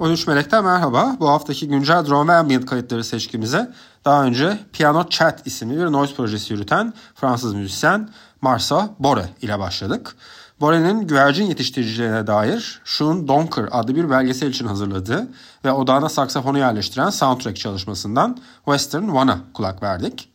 13 Melek'ten merhaba. Bu haftaki güncel drone ve ambient kayıtları seçkimize daha önce Piano Chat isimli bir noise projesi yürüten Fransız müzisyen Marsa Bore ile başladık. Bore'nin güvercin yetiştiriciliğine dair Sean Donker adlı bir belgesel için hazırladığı ve odağına saksafonu yerleştiren soundtrack çalışmasından Western One'a kulak verdik.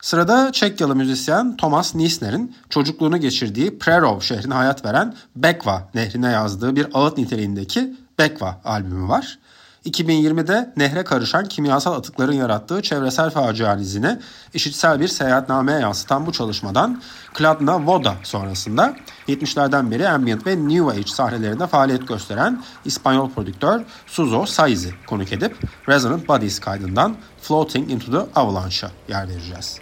Sırada Çekyalı müzisyen Thomas Nisner'in çocukluğunu geçirdiği Prerov şehrine hayat veren Bekva nehrine yazdığı bir ağıt niteliğindeki Bekva albümü var. 2020'de nehre karışan kimyasal atıkların yarattığı çevresel facianın izini işitsel bir seyahatnameye yansıtan bu çalışmadan Kladna Voda sonrasında 70'lerden beri ambient ve new age sahnelerinde faaliyet gösteren İspanyol prodüktör Suzo Saizi konuk edip Resonant Bodies kaydından Floating into the Avalanche'a yer vereceğiz.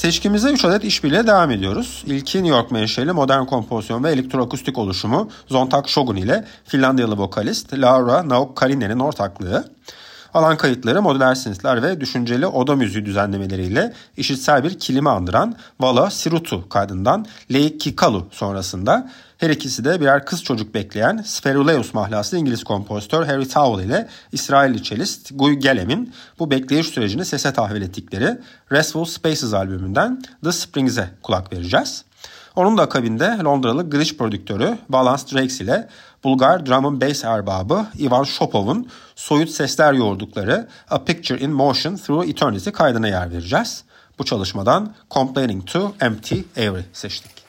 Seçkimize 3 adet işbirliğe devam ediyoruz. İlki New York menşeli modern kompozisyon ve elektroakustik oluşumu Zontak Shogun ile Finlandiyalı vokalist Laura Nauk-Karine'nin ortaklığı. Alan kayıtları modüler synthler ve düşünceli oda müziği düzenlemeleriyle işitsel bir kilimi andıran Vala Sirutu kaydından Leik Kikalu sonrasında her ikisi de birer kız çocuk bekleyen Sferuleus mahlaslı İngiliz kompozitör Harry Towell ile İsrailli cellist Guy Gelem'in bu bekleyiş sürecini sese tahvil ettikleri Restful Spaces albümünden The Springs'e kulak vereceğiz. Onun da akabinde Londralı glitch prodüktörü Balance Drakes ile Bulgar drum and bass erbabı Ivan Shopov'un soyut sesler yoğurdukları A Picture in Motion Through Eternity kaydına yer vereceğiz. Bu çalışmadan Complaining to Empty Avery seçtik.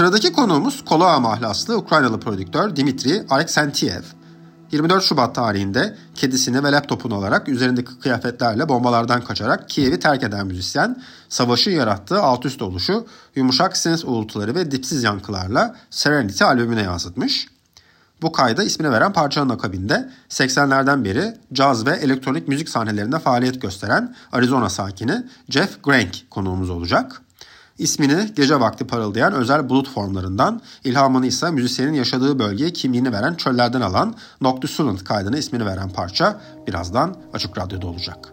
Sıradaki konuğumuz Koloa mahlaslı Ukraynalı prodüktör Dimitri Aleksentiev. 24 Şubat tarihinde kedisini ve laptopunu olarak üzerindeki kıyafetlerle bombalardan kaçarak Kiev'i terk eden müzisyen, savaşın yarattığı alt üst oluşu yumuşak synth uğultuları ve dipsiz yankılarla Serenity albümüne yansıtmış. Bu kayda ismini veren parçanın akabinde 80'lerden beri caz ve elektronik müzik sahnelerinde faaliyet gösteren Arizona sakini Jeff Grank konuğumuz olacak. İsmini gece vakti parıldayan özel bulut formlarından, ilhamını ise müzisyenin yaşadığı bölgeye kimliğini veren çöllerden alan Noctilucent kaydına ismini veren parça birazdan Açık Radyo'da olacak.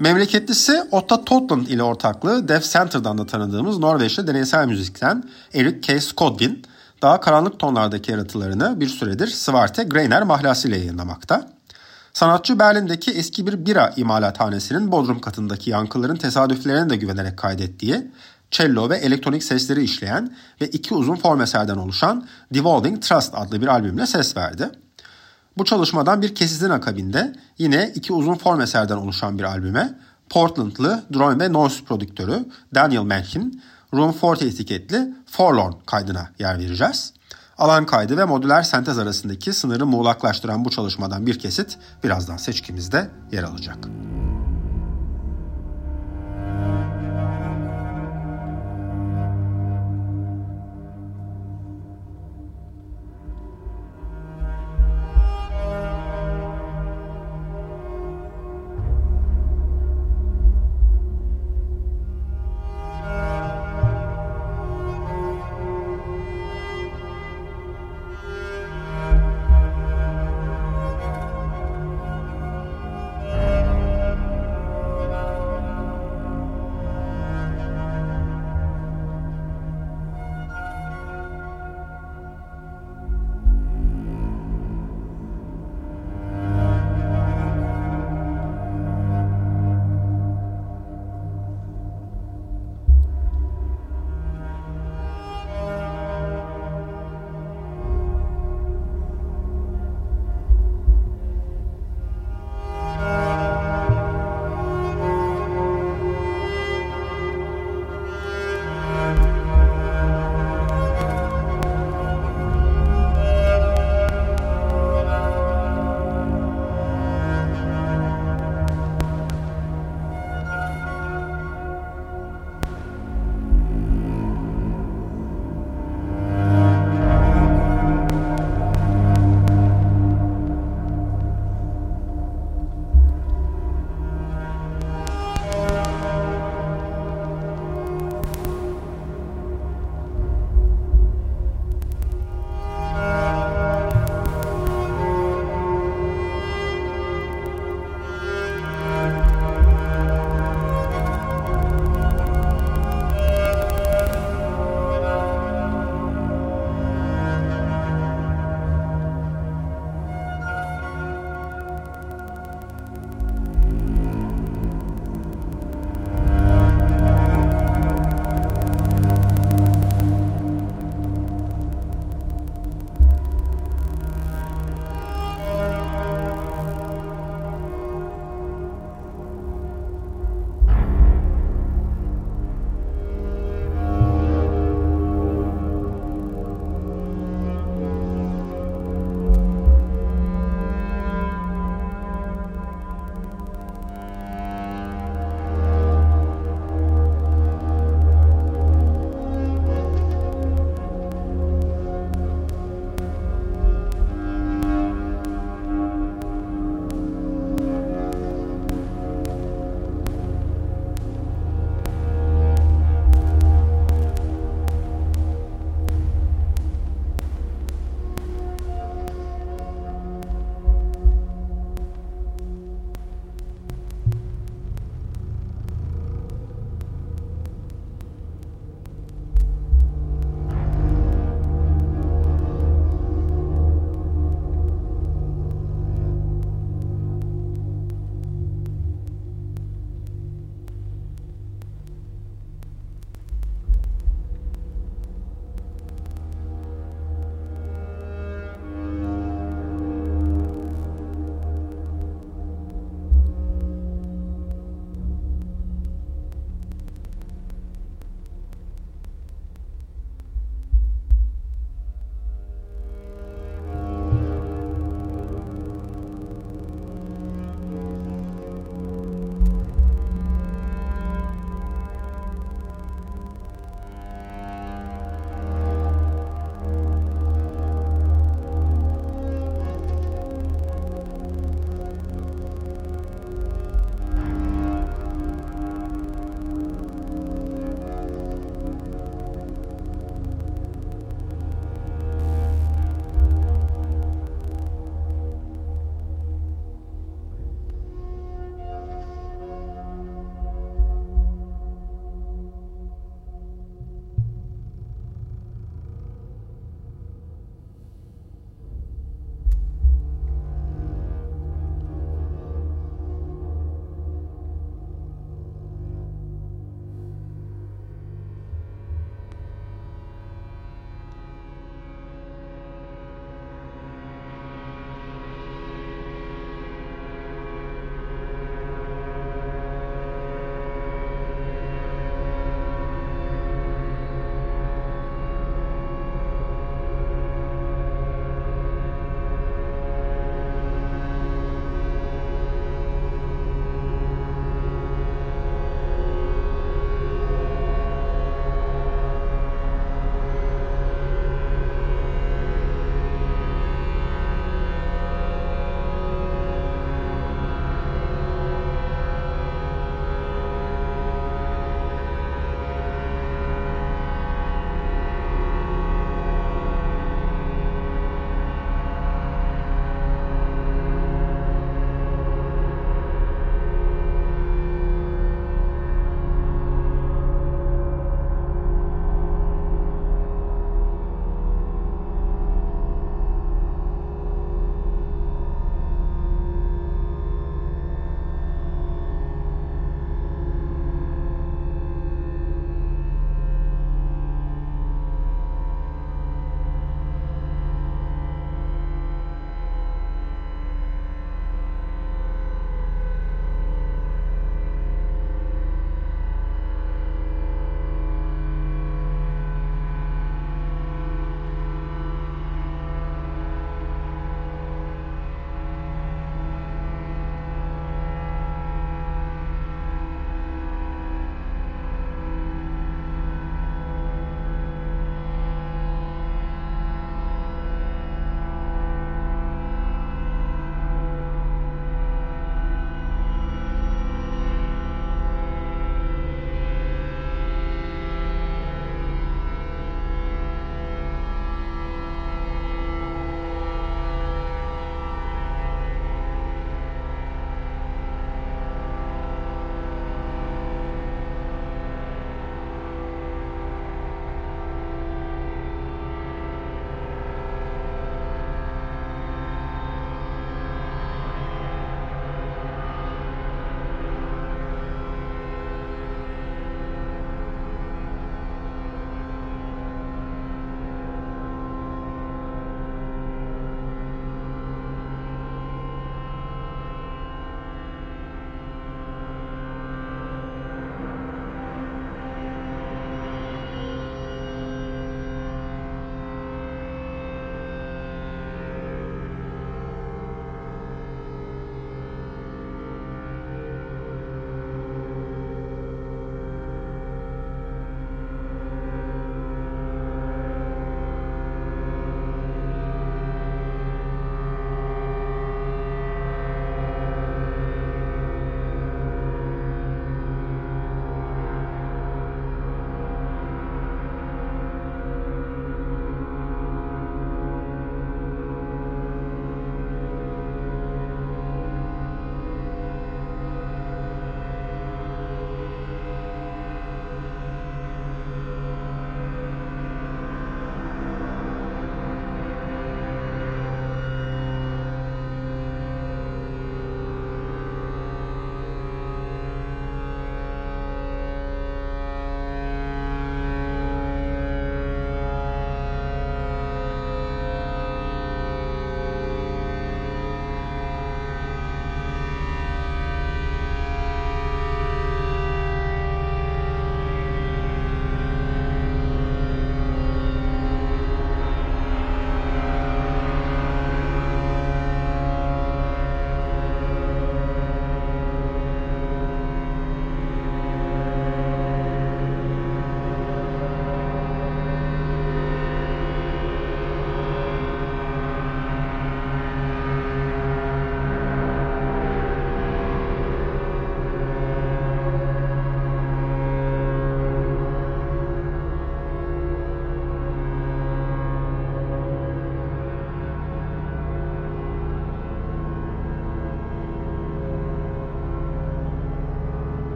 Memleketlisi Otta Totland ile ortaklığı Dev Center'dan da tanıdığımız Norveçli deneysel müzikten Erik K. Skodvin, daha karanlık tonlardaki yaratılarını bir süredir Svarte Greiner mahlasıyla yayınlamakta. Sanatçı Berlin'deki eski bir bira imalathanesinin bodrum katındaki yankıların tesadüflerine de güvenerek kaydettiği, cello ve elektronik sesleri işleyen ve iki uzun form eserden oluşan Devolving Trust adlı bir albümle ses verdi. Bu çalışmadan bir kesitin akabinde yine iki uzun form eserden oluşan bir albüme Portlandlı drone ve noise prodüktörü Daniel Menkin Room 40 etiketli Forlorn kaydına yer vereceğiz. Alan kaydı ve modüler sentez arasındaki sınırı muğlaklaştıran bu çalışmadan bir kesit birazdan seçkimizde yer alacak.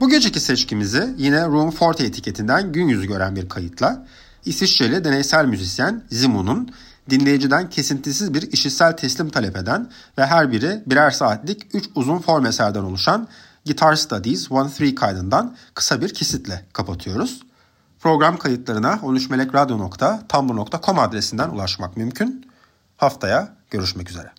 Bu geceki seçkimizi yine Room 40 etiketinden gün yüzü gören bir kayıtla İsviçreli deneysel müzisyen Zimu'nun dinleyiciden kesintisiz bir işitsel teslim talep eden ve her biri birer saatlik 3 uzun form eserden oluşan Guitar Studies 1-3 kaydından kısa bir kesitle kapatıyoruz. Program kayıtlarına 13melekradyo.tumblr.com adresinden ulaşmak mümkün. Haftaya görüşmek üzere.